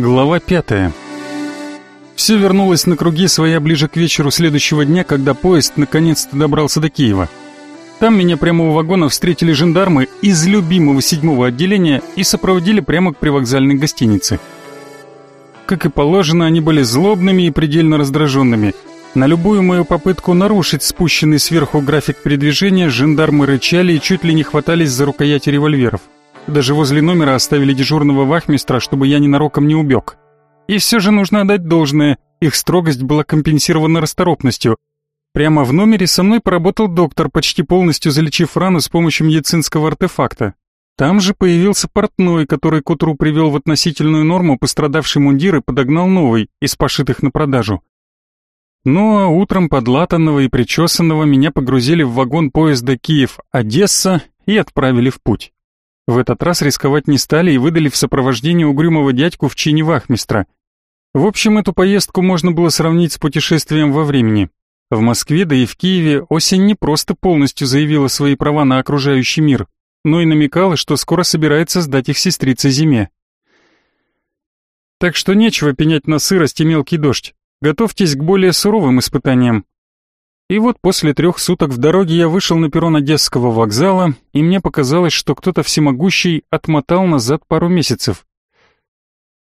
Глава пятая. Все вернулось на круги своя ближе к вечеру следующего дня, когда поезд наконец-то добрался до Киева. Там меня прямо у вагона встретили жандармы из любимого седьмого отделения и сопроводили прямо к привокзальной гостинице. Как и положено, они были злобными и предельно раздраженными. На любую мою попытку нарушить спущенный сверху график передвижения жандармы рычали и чуть ли не хватались за рукояти револьверов. Даже возле номера оставили дежурного вахмистра, чтобы я ненароком не убег. И все же нужно отдать должное, их строгость была компенсирована расторопностью. Прямо в номере со мной поработал доктор, почти полностью залечив рану с помощью медицинского артефакта. Там же появился портной, который к утру привел в относительную норму пострадавший мундир и подогнал новый, из пошитых на продажу. Ну а утром подлатанного и причесанного меня погрузили в вагон поезда Киев-Одесса и отправили в путь. В этот раз рисковать не стали и выдали в сопровождении угрюмого дядьку в чине вахмистра. В общем, эту поездку можно было сравнить с путешествием во времени. В Москве, да и в Киеве осень не просто полностью заявила свои права на окружающий мир, но и намекала, что скоро собирается сдать их сестрице зиме. Так что нечего пенять на сырость и мелкий дождь. Готовьтесь к более суровым испытаниям. И вот после трех суток в дороге я вышел на перрон Одесского вокзала, и мне показалось, что кто-то всемогущий отмотал назад пару месяцев.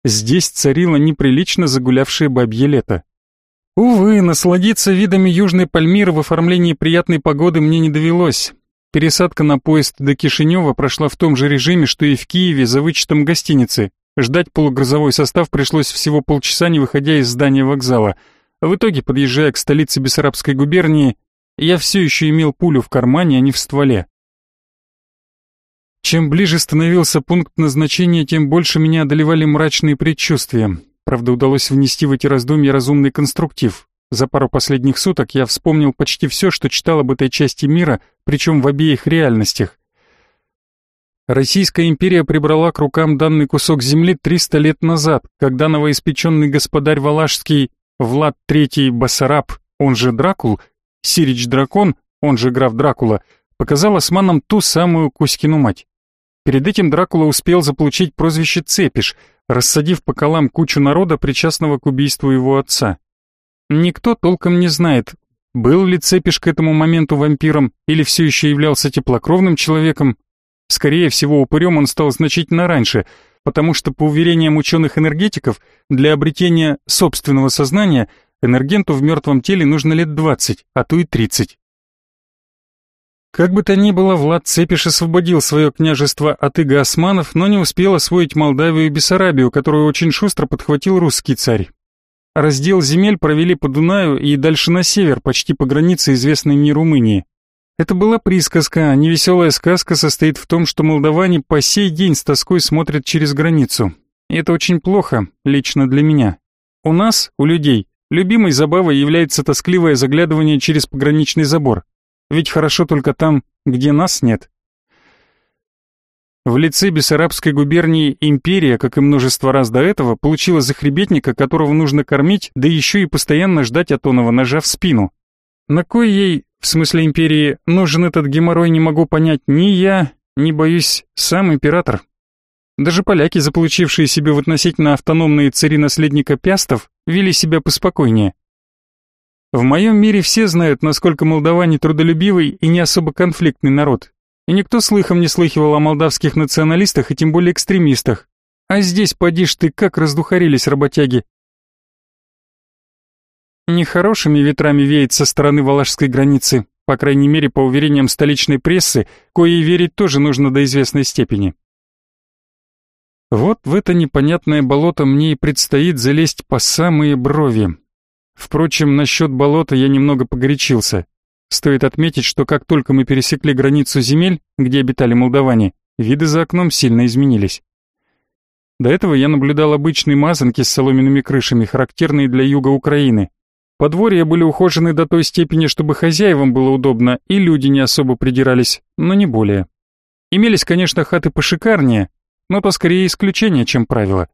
Здесь царило неприлично загулявшее бабье лето. Увы, насладиться видами Южной Пальмиры в оформлении приятной погоды мне не довелось. Пересадка на поезд до Кишинева прошла в том же режиме, что и в Киеве за вычетом гостиницы. Ждать полугрозовой состав пришлось всего полчаса, не выходя из здания вокзала — в итоге, подъезжая к столице Бессарабской губернии, я все еще имел пулю в кармане, а не в стволе. Чем ближе становился пункт назначения, тем больше меня одолевали мрачные предчувствия. Правда, удалось внести в эти раздумья разумный конструктив. За пару последних суток я вспомнил почти все, что читал об этой части мира, причем в обеих реальностях. Российская империя прибрала к рукам данный кусок земли 300 лет назад, когда новоиспеченный господарь Валашский Влад III Басараб, он же Дракул, Сирич Дракон, он же граф Дракула, показал османам ту самую Кузькину мать. Перед этим Дракула успел заполучить прозвище Цепиш, рассадив по колам кучу народа, причастного к убийству его отца. Никто толком не знает, был ли Цепиш к этому моменту вампиром или все еще являлся теплокровным человеком. Скорее всего, упырем он стал значительно раньше — потому что, по уверениям ученых-энергетиков, для обретения собственного сознания энергенту в мертвом теле нужно лет 20, а то и 30. Как бы то ни было, Влад Цепиш освободил свое княжество от иго османов, но не успел освоить Молдавию и Бессарабию, которую очень шустро подхватил русский царь. Раздел земель провели по Дунаю и дальше на север, почти по границе известной мне Румынии. Это была присказка, а невеселая сказка состоит в том, что молдаване по сей день с тоской смотрят через границу. И это очень плохо, лично для меня. У нас, у людей, любимой забавой является тоскливое заглядывание через пограничный забор. Ведь хорошо только там, где нас нет. В лице Бессарабской губернии империя, как и множество раз до этого, получила захребетника, которого нужно кормить, да еще и постоянно ждать Атонова ножа в спину. На кой ей в смысле империи, нужен этот геморрой не могу понять ни я, ни, боюсь, сам император. Даже поляки, заполучившие себе в относительно автономные цари наследника Пястов, вели себя поспокойнее. В моем мире все знают, насколько молдаване трудолюбивый и не особо конфликтный народ. И никто слыхом не слыхивал о молдавских националистах и тем более экстремистах. А здесь, поди ты, как раздухарились работяги. Нехорошими ветрами веет со стороны Валашской границы, по крайней мере, по уверениям столичной прессы, коей верить тоже нужно до известной степени. Вот в это непонятное болото мне и предстоит залезть по самые брови. Впрочем, насчет болота я немного погорячился. Стоит отметить, что как только мы пересекли границу земель, где обитали молдаване, виды за окном сильно изменились. До этого я наблюдал обычные мазанки с соломенными крышами, характерные для юга Украины, Подворья были ухожены до той степени, чтобы хозяевам было удобно, и люди не особо придирались, но не более. Имелись, конечно, хаты пошикарнее, но то скорее исключение, чем правило.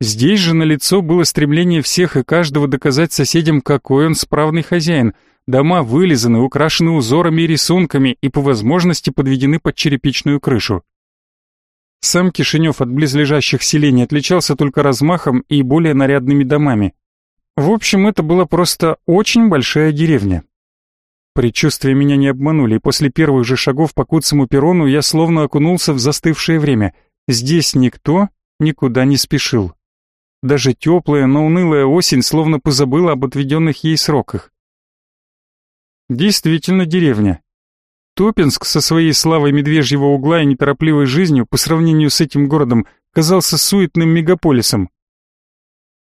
Здесь же налицо было стремление всех и каждого доказать соседям, какой он справный хозяин. Дома вылизаны, украшены узорами и рисунками и по возможности подведены под черепичную крышу. Сам Кишинев от близлежащих селений отличался только размахом и более нарядными домами. В общем, это была просто очень большая деревня. Предчувствия меня не обманули, и после первых же шагов по куцому перрону я словно окунулся в застывшее время. Здесь никто никуда не спешил. Даже теплая, но унылая осень словно позабыла об отведенных ей сроках. Действительно деревня. Топинск со своей славой медвежьего угла и неторопливой жизнью по сравнению с этим городом казался суетным мегаполисом.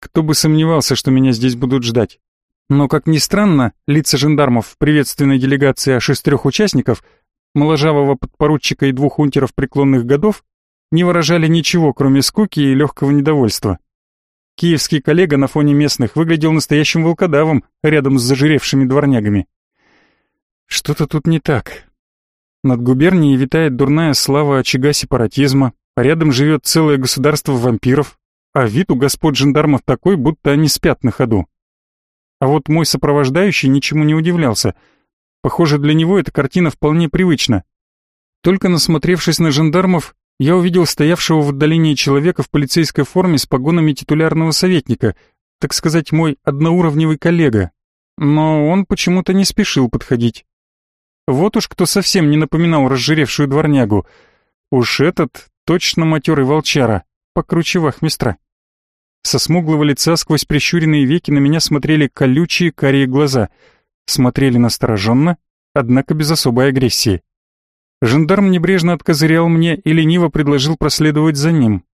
Кто бы сомневался, что меня здесь будут ждать. Но, как ни странно, лица жандармов в приветственной делегации аж из трех участников, моложавого подпоручика и двух унтеров преклонных годов, не выражали ничего, кроме скуки и легкого недовольства. Киевский коллега на фоне местных выглядел настоящим волкодавом рядом с зажиревшими дворнягами. Что-то тут не так. Над губернией витает дурная слава очага сепаратизма, а рядом живет целое государство вампиров, а вид у господ жандармов такой, будто они спят на ходу. А вот мой сопровождающий ничему не удивлялся. Похоже, для него эта картина вполне привычна. Только насмотревшись на жандармов, я увидел стоявшего в отдалении человека в полицейской форме с погонами титулярного советника, так сказать, мой одноуровневый коллега. Но он почему-то не спешил подходить. Вот уж кто совсем не напоминал разжиревшую дворнягу. Уж этот точно матерый волчара, покруче вахмистра. Со смуглого лица сквозь прищуренные веки на меня смотрели колючие карие глаза. Смотрели настороженно, однако без особой агрессии. Жандарм небрежно откозырял мне и лениво предложил проследовать за ним.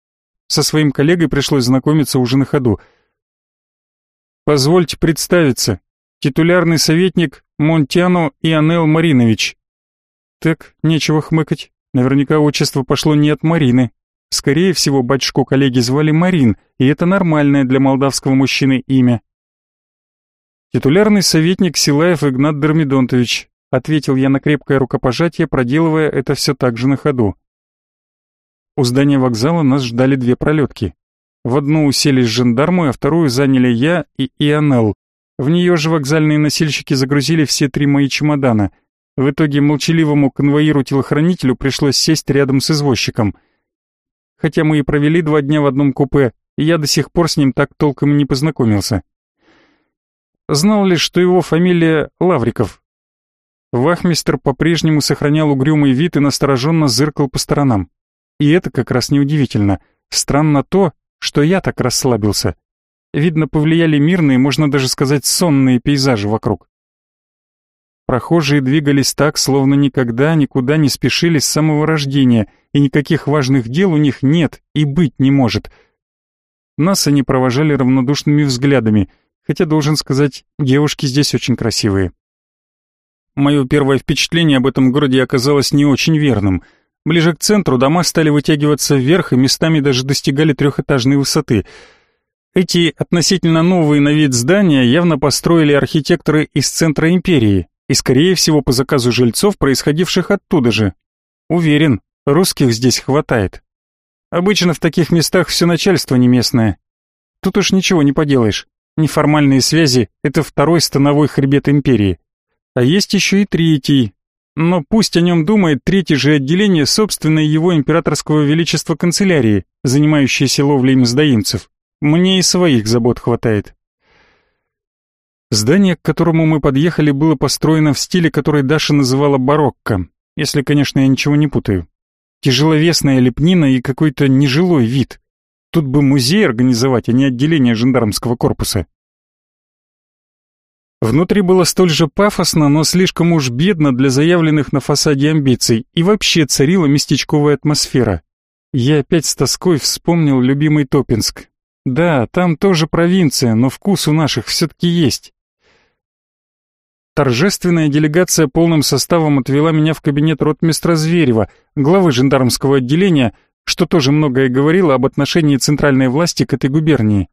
Со своим коллегой пришлось знакомиться уже на ходу. «Позвольте представиться. Титулярный советник Монтяно Ионел Маринович. Так, нечего хмыкать. Наверняка отчество пошло не от Марины. Скорее всего, батюшку коллеги звали Марин, и это нормальное для молдавского мужчины имя. Титулярный советник Силаев Игнат Дермидонтович, ответил я на крепкое рукопожатие, проделывая это все так же на ходу. У здания вокзала нас ждали две пролетки. В одну уселись жандармы, а вторую заняли я и Ионел. В нее же вокзальные носильщики загрузили все три мои чемодана. В итоге молчаливому конвоиру-телохранителю пришлось сесть рядом с извозчиком. Хотя мы и провели два дня в одном купе, и я до сих пор с ним так толком и не познакомился. Знал лишь, что его фамилия Лавриков. Вахмистр по-прежнему сохранял угрюмый вид и настороженно зыркал по сторонам. И это как раз неудивительно. Странно то, что я так расслабился. Видно, повлияли мирные, можно даже сказать, сонные пейзажи вокруг. Прохожие двигались так, словно никогда никуда не спешили с самого рождения, и никаких важных дел у них нет и быть не может. Нас они провожали равнодушными взглядами, хотя, должен сказать, девушки здесь очень красивые. Мое первое впечатление об этом городе оказалось не очень верным. Ближе к центру дома стали вытягиваться вверх и местами даже достигали трехэтажной высоты — эти относительно новые на вид здания явно построили архитекторы из центра империи и, скорее всего, по заказу жильцов, происходивших оттуда же. Уверен, русских здесь хватает. Обычно в таких местах все начальство не местное. Тут уж ничего не поделаешь. Неформальные связи — это второй становой хребет империи. А есть еще и третий. Но пусть о нем думает третье же отделение собственной его императорского величества канцелярии, занимающееся ловлей мздоимцев. Мне и своих забот хватает. Здание, к которому мы подъехали, было построено в стиле, который Даша называла барокко, если, конечно, я ничего не путаю. Тяжеловесная лепнина и какой-то нежилой вид. Тут бы музей организовать, а не отделение жандармского корпуса. Внутри было столь же пафосно, но слишком уж бедно для заявленных на фасаде амбиций, и вообще царила местечковая атмосфера. Я опять с тоской вспомнил любимый Топинск, да, там тоже провинция, но вкус у наших все-таки есть. Торжественная делегация полным составом отвела меня в кабинет ротмистра Зверева, главы жандармского отделения, что тоже многое говорило об отношении центральной власти к этой губернии.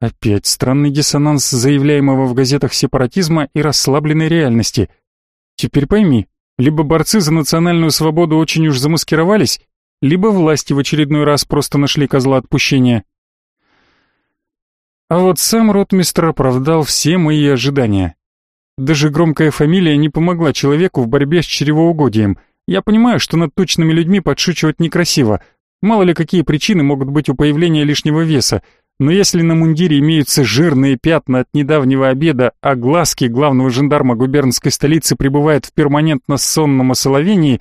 Опять странный диссонанс заявляемого в газетах сепаратизма и расслабленной реальности. Теперь пойми, либо борцы за национальную свободу очень уж замаскировались, либо власти в очередной раз просто нашли козла отпущения. А вот сам ротмистр оправдал все мои ожидания. Даже громкая фамилия не помогла человеку в борьбе с чревоугодием. Я понимаю, что над точными людьми подшучивать некрасиво. Мало ли какие причины могут быть у появления лишнего веса. Но если на мундире имеются жирные пятна от недавнего обеда, а глазки главного жандарма губернской столицы пребывают в перманентно сонном осоловении,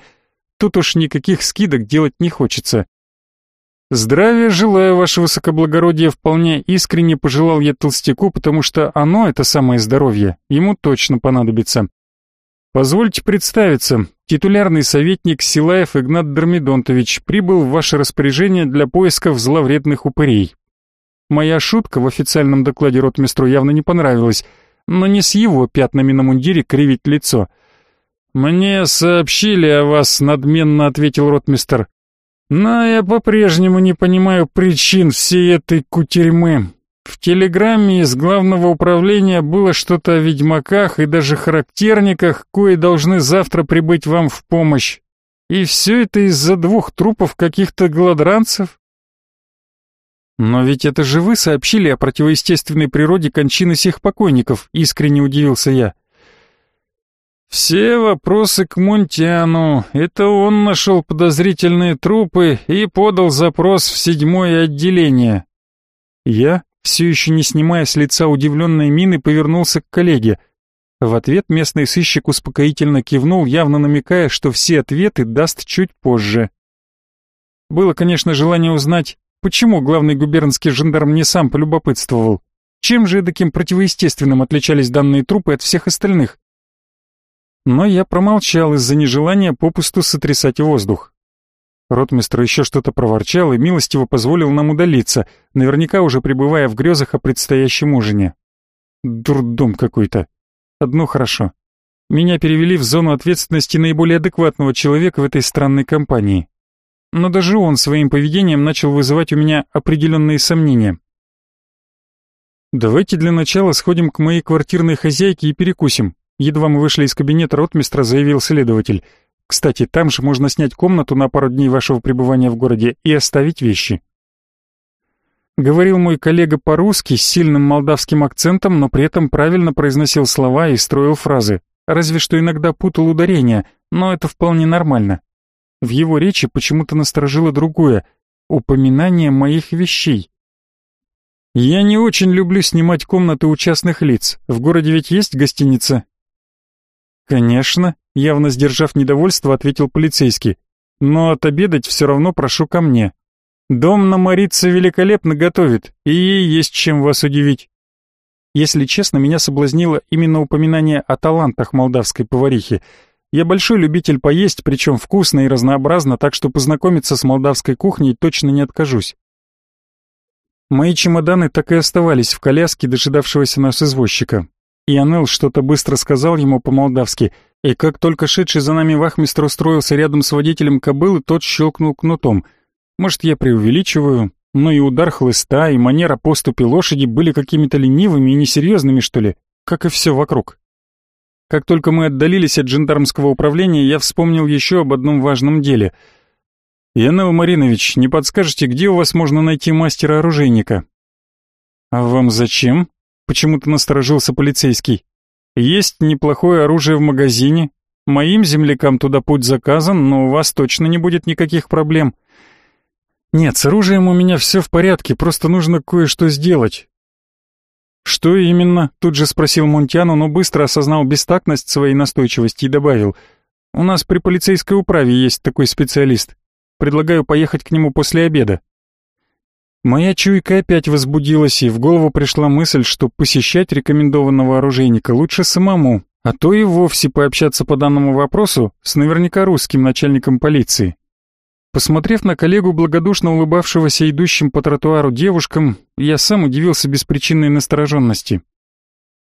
тут уж никаких скидок делать не хочется. Здравия желаю, ваше высокоблагородие, вполне искренне пожелал я толстяку, потому что оно, это самое здоровье, ему точно понадобится. Позвольте представиться, титулярный советник Силаев Игнат Дормидонтович прибыл в ваше распоряжение для поисков зловредных упырей. Моя шутка в официальном докладе ротмистру явно не понравилась, но не с его пятнами на мундире кривить лицо. «Мне сообщили о вас», — надменно ответил ротмистр. «Но я по-прежнему не понимаю причин всей этой кутерьмы. В телеграмме из главного управления было что-то о ведьмаках и даже характерниках, кои должны завтра прибыть вам в помощь. И все это из-за двух трупов каких-то гладранцев? Но ведь это же вы сообщили о противоестественной природе кончины сих покойников, искренне удивился я. Все вопросы к Монтиану. Это он нашел подозрительные трупы и подал запрос в седьмое отделение. Я все еще не снимая с лица удивленной мины, повернулся к коллеге. В ответ местный сыщик успокоительно кивнул, явно намекая, что все ответы даст чуть позже. Было, конечно, желание узнать, почему главный губернский жандарм не сам полюбопытствовал. Чем же таким противоестественным отличались данные трупы от всех остальных? Но я промолчал из-за нежелания попусту сотрясать воздух. Ротмистр еще что-то проворчал и милостиво позволил нам удалиться, наверняка уже пребывая в грезах о предстоящем ужине. Дурдом какой-то. Одно хорошо. Меня перевели в зону ответственности наиболее адекватного человека в этой странной компании. Но даже он своим поведением начал вызывать у меня определенные сомнения. «Давайте для начала сходим к моей квартирной хозяйке и перекусим», Едва мы вышли из кабинета ротмистра, заявил следователь. Кстати, там же можно снять комнату на пару дней вашего пребывания в городе и оставить вещи. Говорил мой коллега по-русски с сильным молдавским акцентом, но при этом правильно произносил слова и строил фразы. Разве что иногда путал ударения, но это вполне нормально. В его речи почему-то насторожило другое — упоминание моих вещей. «Я не очень люблю снимать комнаты у частных лиц. В городе ведь есть гостиница?» «Конечно», — явно сдержав недовольство, ответил полицейский. «Но отобедать все равно прошу ко мне. Дом на Марице великолепно готовит, и ей есть чем вас удивить». Если честно, меня соблазнило именно упоминание о талантах молдавской поварихи. Я большой любитель поесть, причем вкусно и разнообразно, так что познакомиться с молдавской кухней точно не откажусь. Мои чемоданы так и оставались в коляске дожидавшегося нас извозчика. И Анел что-то быстро сказал ему по-молдавски, и как только шедший за нами вахмистр устроился рядом с водителем кобылы, тот щелкнул кнутом. Может, я преувеличиваю, но и удар хлыста, и манера поступи лошади были какими-то ленивыми и несерьезными, что ли, как и все вокруг. Как только мы отдалились от жандармского управления, я вспомнил еще об одном важном деле. «Янел Маринович, не подскажете, где у вас можно найти мастера-оружейника?» «А вам зачем?» Почему-то насторожился полицейский. Есть неплохое оружие в магазине. Моим землякам туда путь заказан, но у вас точно не будет никаких проблем. Нет, с оружием у меня все в порядке, просто нужно кое-что сделать. Что именно? Тут же спросил Монтиано, но быстро осознал бестактность своей настойчивости и добавил. У нас при полицейской управе есть такой специалист. Предлагаю поехать к нему после обеда. Моя чуйка опять возбудилась, и в голову пришла мысль, что посещать рекомендованного оружейника лучше самому, а то и вовсе пообщаться по данному вопросу с наверняка русским начальником полиции. Посмотрев на коллегу, благодушно улыбавшегося идущим по тротуару девушкам, я сам удивился беспричинной настороженности.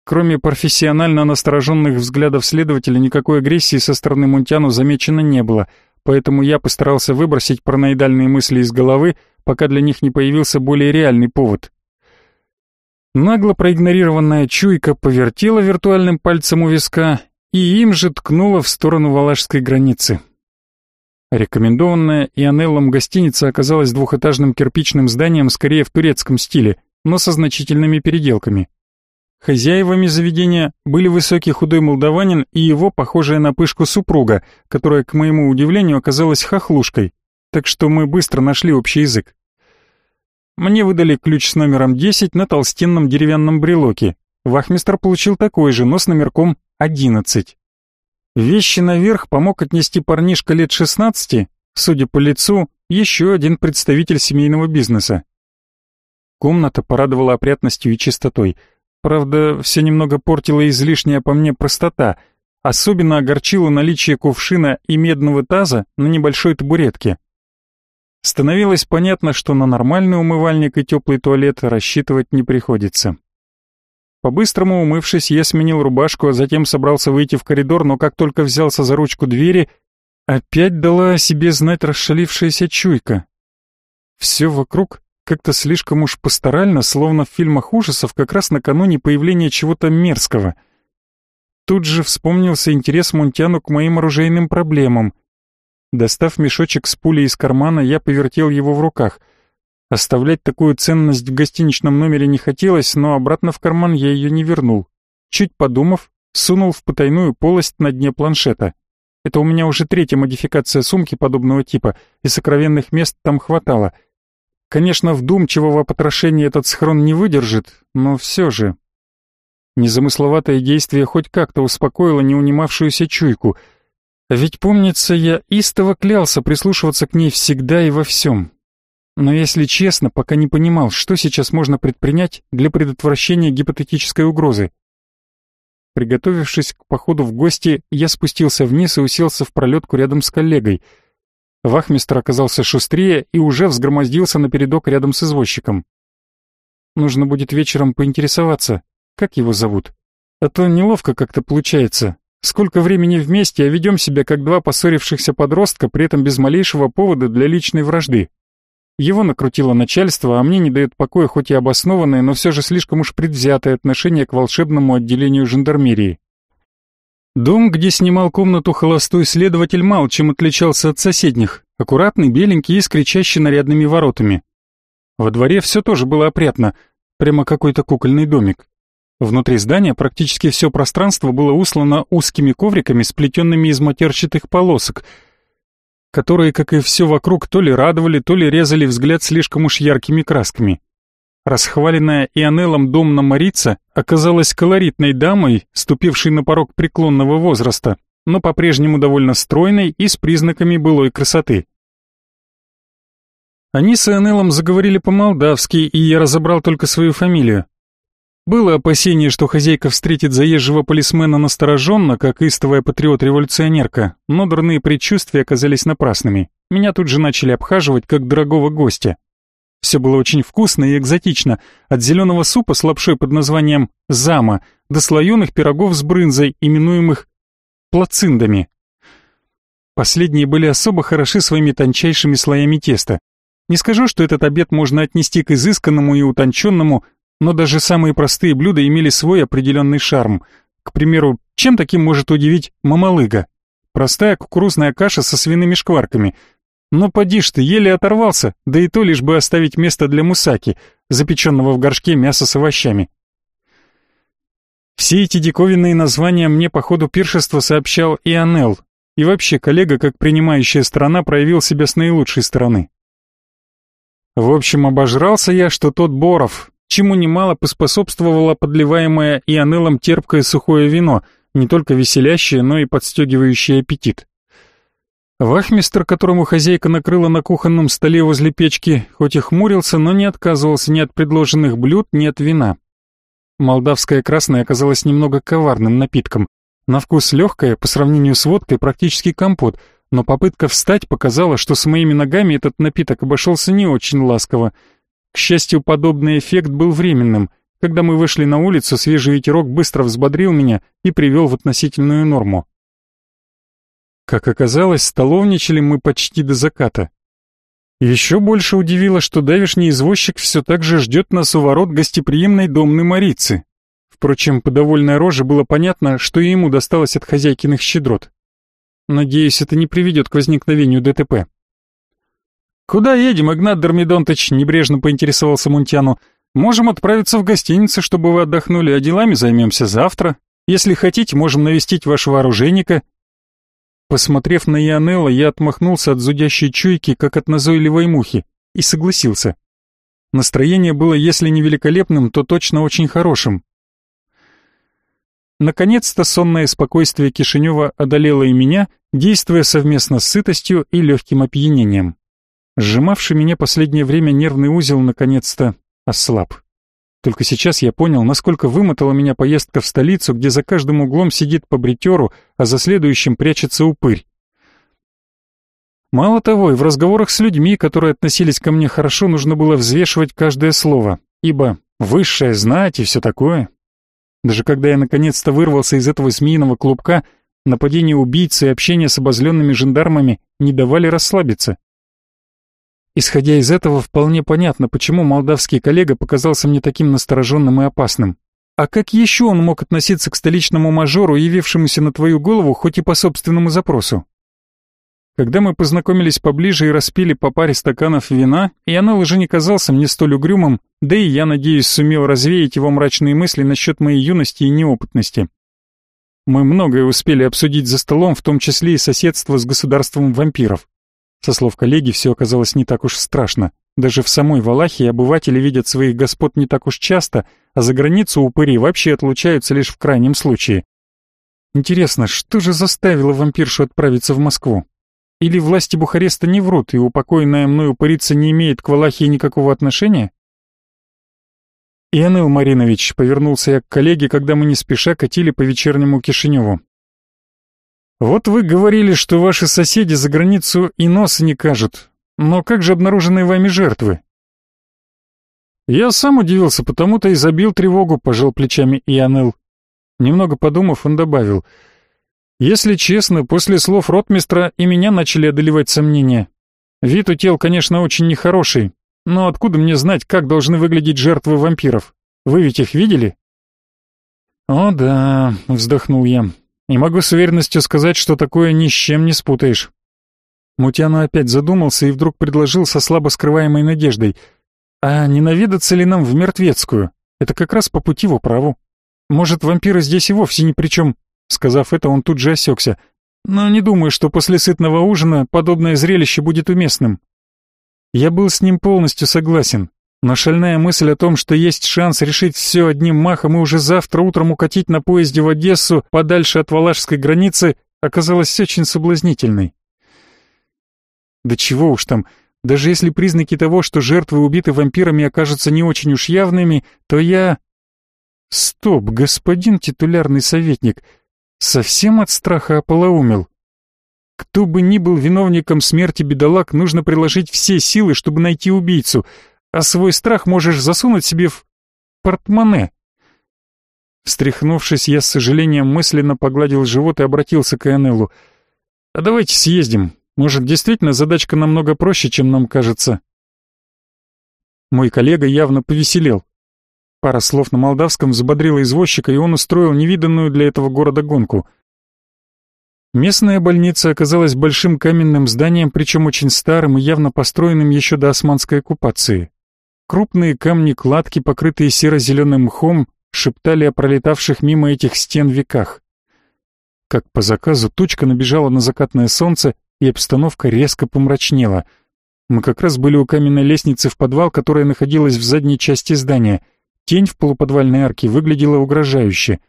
Кроме профессионально настороженных взглядов следователя, никакой агрессии со стороны Мунтяну замечено не было, поэтому я постарался выбросить параноидальные мысли из головы, пока для них не появился более реальный повод. Нагло проигнорированная чуйка повертела виртуальным пальцем у виска и им же ткнула в сторону валашской границы. Рекомендованная Ионеллом гостиница оказалась двухэтажным кирпичным зданием скорее в турецком стиле, но со значительными переделками. Хозяевами заведения были высокий худой молдаванин и его, похожая на пышку супруга, которая, к моему удивлению, оказалась хохлушкой, так что мы быстро нашли общий язык. Мне выдали ключ с номером 10 на толстенном деревянном брелоке. Вахмистр получил такой же, но с номерком 11. Вещи наверх помог отнести парнишка лет 16, судя по лицу, еще один представитель семейного бизнеса. Комната порадовала опрятностью и чистотой. Правда, все немного портила излишняя по мне простота. Особенно огорчило наличие кувшина и медного таза на небольшой табуретке. Становилось понятно, что на нормальный умывальник и теплый туалет рассчитывать не приходится. По-быстрому умывшись, я сменил рубашку, а затем собрался выйти в коридор, но как только взялся за ручку двери, опять дала о себе знать расшалившаяся чуйка. Все вокруг как-то слишком уж пасторально, словно в фильмах ужасов как раз накануне появления чего-то мерзкого. Тут же вспомнился интерес Мунтяну к моим оружейным проблемам — Достав мешочек с пулей из кармана, я повертел его в руках. Оставлять такую ценность в гостиничном номере не хотелось, но обратно в карман я ее не вернул. Чуть подумав, сунул в потайную полость на дне планшета. Это у меня уже третья модификация сумки подобного типа, и сокровенных мест там хватало. Конечно, вдумчивого потрошения этот схрон не выдержит, но все же... Незамысловатое действие хоть как-то успокоило неунимавшуюся чуйку — ведь, помнится, я истово клялся прислушиваться к ней всегда и во всем. Но, если честно, пока не понимал, что сейчас можно предпринять для предотвращения гипотетической угрозы. Приготовившись к походу в гости, я спустился вниз и уселся в пролетку рядом с коллегой. Вахмистр оказался шустрее и уже взгромоздился на передок рядом с извозчиком. Нужно будет вечером поинтересоваться, как его зовут. А то неловко как-то получается, Сколько времени вместе, а ведем себя как два поссорившихся подростка, при этом без малейшего повода для личной вражды. Его накрутило начальство, а мне не дает покоя хоть и обоснованное, но все же слишком уж предвзятое отношение к волшебному отделению жандармерии. Дом, где снимал комнату холостой следователь, мало чем отличался от соседних. Аккуратный, беленький и с кричащий нарядными воротами. Во дворе все тоже было опрятно, прямо какой-то кукольный домик. Внутри здания практически все пространство было услано узкими ковриками, сплетенными из матерчатых полосок, которые, как и все вокруг, то ли радовали, то ли резали взгляд слишком уж яркими красками. Расхваленная Ионеллом домна Марица оказалась колоритной дамой, ступившей на порог преклонного возраста, но по-прежнему довольно стройной и с признаками былой красоты. Они с Ионеллом заговорили по-молдавски, и я разобрал только свою фамилию. Было опасение, что хозяйка встретит заезжего полисмена настороженно, как истовая патриот-революционерка, но дурные предчувствия оказались напрасными. Меня тут же начали обхаживать, как дорогого гостя. Все было очень вкусно и экзотично, от зеленого супа с лапшой под названием «зама» до слоеных пирогов с брынзой, именуемых плациндами. Последние были особо хороши своими тончайшими слоями теста. Не скажу, что этот обед можно отнести к изысканному и утонченному, но даже самые простые блюда имели свой определенный шарм. К примеру, чем таким может удивить мамалыга? Простая кукурузная каша со свиными шкварками. Но поди ж ты, еле оторвался, да и то лишь бы оставить место для мусаки, запеченного в горшке мяса с овощами. Все эти диковинные названия мне по ходу пиршества сообщал и Анел, и вообще коллега, как принимающая сторона, проявил себя с наилучшей стороны. В общем, обожрался я, что тот Боров, чему немало поспособствовало подливаемое ионелом терпкое сухое вино, не только веселящее, но и подстегивающее аппетит. Вахмистр, которому хозяйка накрыла на кухонном столе возле печки, хоть и хмурился, но не отказывался ни от предложенных блюд, ни от вина. Молдавское красное оказалось немного коварным напитком. На вкус легкое, по сравнению с водкой, практически компот, но попытка встать показала, что с моими ногами этот напиток обошелся не очень ласково, к счастью, подобный эффект был временным. Когда мы вышли на улицу, свежий ветерок быстро взбодрил меня и привел в относительную норму. Как оказалось, столовничали мы почти до заката. Еще больше удивило, что давишний извозчик все так же ждет нас у ворот гостеприимной домной Марицы. Впрочем, по довольной роже было понятно, что ему досталось от хозяйкиных щедрот. Надеюсь, это не приведет к возникновению ДТП. «Куда едем, Игнат Дормидонтыч?» — небрежно поинтересовался Мунтяну. Можем отправиться в гостиницу, чтобы вы отдохнули, а делами займемся завтра. Если хотите, можем навестить вашего оружейника». Посмотрев на Ионелла, я отмахнулся от зудящей чуйки, как от назойливой мухи, и согласился. Настроение было, если не великолепным, то точно очень хорошим. Наконец-то сонное спокойствие Кишинева одолело и меня, действуя совместно с сытостью и легким опьянением. Сжимавший меня последнее время нервный узел наконец-то ослаб. Только сейчас я понял, насколько вымотала меня поездка в столицу, где за каждым углом сидит по бритеру, а за следующим прячется упырь. Мало того, и в разговорах с людьми, которые относились ко мне хорошо, нужно было взвешивать каждое слово, ибо высшее знать и все такое. Даже когда я наконец-то вырвался из этого змеиного клубка, нападение убийцы и общение с обозленными жандармами не давали расслабиться. Исходя из этого, вполне понятно, почему молдавский коллега показался мне таким настороженным и опасным. А как еще он мог относиться к столичному мажору, явившемуся на твою голову, хоть и по собственному запросу? Когда мы познакомились поближе и распили по паре стаканов вина, Янел уже не казался мне столь угрюмым, да и я, надеюсь, сумел развеять его мрачные мысли насчет моей юности и неопытности. Мы многое успели обсудить за столом, в том числе и соседство с государством вампиров. Со слов коллеги, все оказалось не так уж страшно. Даже в самой Валахии обыватели видят своих господ не так уж часто, а за границу упыри вообще отлучаются лишь в крайнем случае. Интересно, что же заставило вампиршу отправиться в Москву? Или власти Бухареста не врут, и упокоенная мною упырица не имеет к Валахии никакого отношения? Ианыл Маринович, повернулся я к коллеге, когда мы не спеша катили по вечернему Кишиневу. Вот вы говорили, что ваши соседи за границу и носа не кажут. Но как же обнаруженные вами жертвы? Я сам удивился, потому-то и забил тревогу, пожал плечами Ианел. Немного подумав, он добавил — если честно, после слов ротмистра и меня начали одолевать сомнения. Вид у тел, конечно, очень нехороший, но откуда мне знать, как должны выглядеть жертвы вампиров? Вы ведь их видели? О да, вздохнул я. И могу с уверенностью сказать, что такое ни с чем не спутаешь. Мутяна опять задумался и вдруг предложил со слабо скрываемой надеждой. А не наведаться ли нам в Мертвецкую? Это как раз по пути в управу. Может, вампиры здесь и вовсе ни при чем, Сказав это, он тут же осекся. Но не думаю, что после сытного ужина подобное зрелище будет уместным. Я был с ним полностью согласен, но шальная мысль о том, что есть шанс решить все одним махом и уже завтра утром укатить на поезде в Одессу подальше от валашской границы, оказалась очень соблазнительной. Да чего уж там, даже если признаки того, что жертвы убиты вампирами окажутся не очень уж явными, то я... Стоп, господин титулярный советник, Совсем от страха ополоумел. Кто бы ни был виновником смерти бедолаг, нужно приложить все силы, чтобы найти убийцу, а свой страх можешь засунуть себе в портмоне. Встряхнувшись, я с сожалением мысленно погладил живот и обратился к Энеллу. «А давайте съездим. Может, действительно задачка намного проще, чем нам кажется». Мой коллега явно повеселел. Пара слов на молдавском взбодрила извозчика, и он устроил невиданную для этого города гонку. Местная больница оказалась большим каменным зданием, причем очень старым и явно построенным еще до османской оккупации. Крупные камни-кладки, покрытые серо-зеленым мхом, шептали о пролетавших мимо этих стен веках. Как по заказу тучка набежала на закатное солнце, и обстановка резко помрачнела. Мы как раз были у каменной лестницы в подвал, которая находилась в задней части здания — Тень в полуподвальной арке выглядела угрожающе.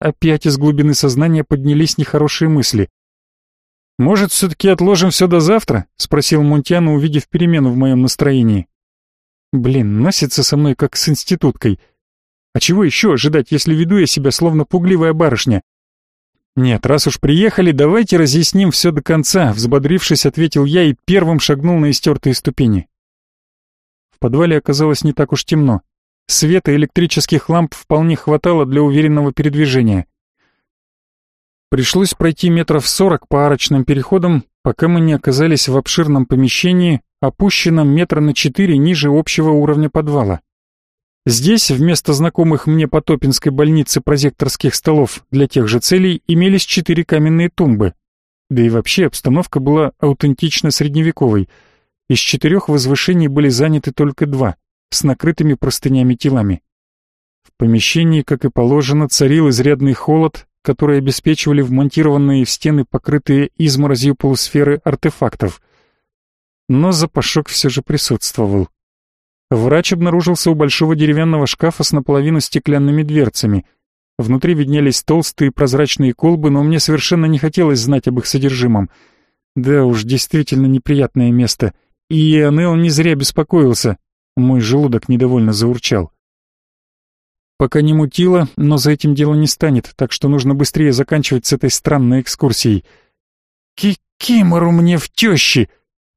Опять из глубины сознания поднялись нехорошие мысли. «Может, все-таки отложим все до завтра?» — спросил Мунтяна, увидев перемену в моем настроении. «Блин, носится со мной как с институткой. А чего еще ожидать, если веду я себя словно пугливая барышня?» «Нет, раз уж приехали, давайте разъясним все до конца», — взбодрившись, ответил я и первым шагнул на истертые ступени. В подвале оказалось не так уж темно. Света электрических ламп вполне хватало для уверенного передвижения. Пришлось пройти метров сорок по арочным переходам, пока мы не оказались в обширном помещении, опущенном метра на четыре ниже общего уровня подвала. Здесь вместо знакомых мне по Топинской больнице прозекторских столов для тех же целей имелись четыре каменные тумбы. Да и вообще обстановка была аутентично средневековой. Из четырех возвышений были заняты только два — с накрытыми простынями телами. В помещении, как и положено, царил изрядный холод, который обеспечивали вмонтированные в стены покрытые изморозью полусферы артефактов. Но запашок все же присутствовал. Врач обнаружился у большого деревянного шкафа с наполовину стеклянными дверцами. Внутри виднелись толстые прозрачные колбы, но мне совершенно не хотелось знать об их содержимом. Да уж, действительно неприятное место. И Анел не зря беспокоился. Мой желудок недовольно заурчал. Пока не мутило, но за этим дело не станет, так что нужно быстрее заканчивать с этой странной экскурсией. «Кикимору мне в тещи!»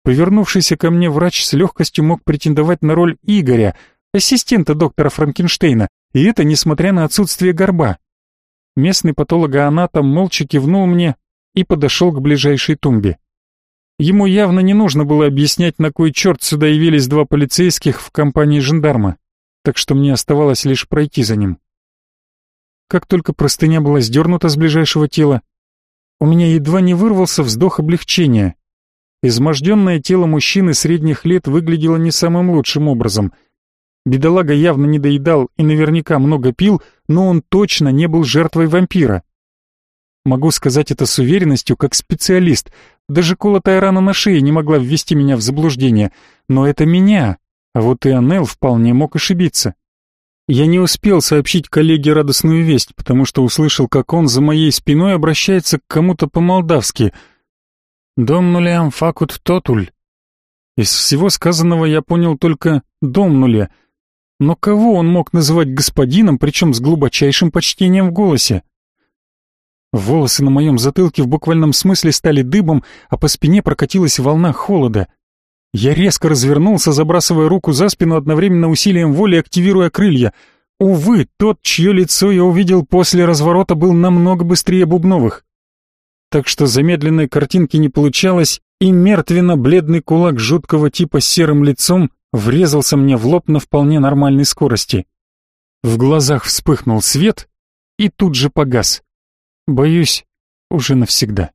Повернувшийся ко мне врач с легкостью мог претендовать на роль Игоря, ассистента доктора Франкенштейна, и это несмотря на отсутствие горба. Местный патологоанатом молча кивнул мне и подошел к ближайшей тумбе. Ему явно не нужно было объяснять, на кой черт сюда явились два полицейских в компании жандарма так что мне оставалось лишь пройти за ним. Как только простыня была сдернута с ближайшего тела, у меня едва не вырвался вздох облегчения. Изможденное тело мужчины средних лет выглядело не самым лучшим образом. Бедолага явно не доедал и наверняка много пил, но он точно не был жертвой вампира. Могу сказать это с уверенностью, как специалист. Даже колотая рана на шее не могла ввести меня в заблуждение. Но это меня, а вот и Анел вполне мог ошибиться. Я не успел сообщить коллеге радостную весть, потому что услышал, как он за моей спиной обращается к кому-то по-молдавски. «Домнулям факут тотуль». Из всего сказанного я понял только «домнуле». Но кого он мог называть господином, причем с глубочайшим почтением в голосе? Волосы на моем затылке в буквальном смысле стали дыбом, а по спине прокатилась волна холода. Я резко развернулся, забрасывая руку за спину, одновременно усилием воли активируя крылья. Увы, тот, чье лицо я увидел после разворота, был намного быстрее Бубновых. Так что замедленной картинки не получалось, и мертвенно-бледный кулак жуткого типа с серым лицом врезался мне в лоб на вполне нормальной скорости. В глазах вспыхнул свет и тут же погас. Боюсь, уже навсегда.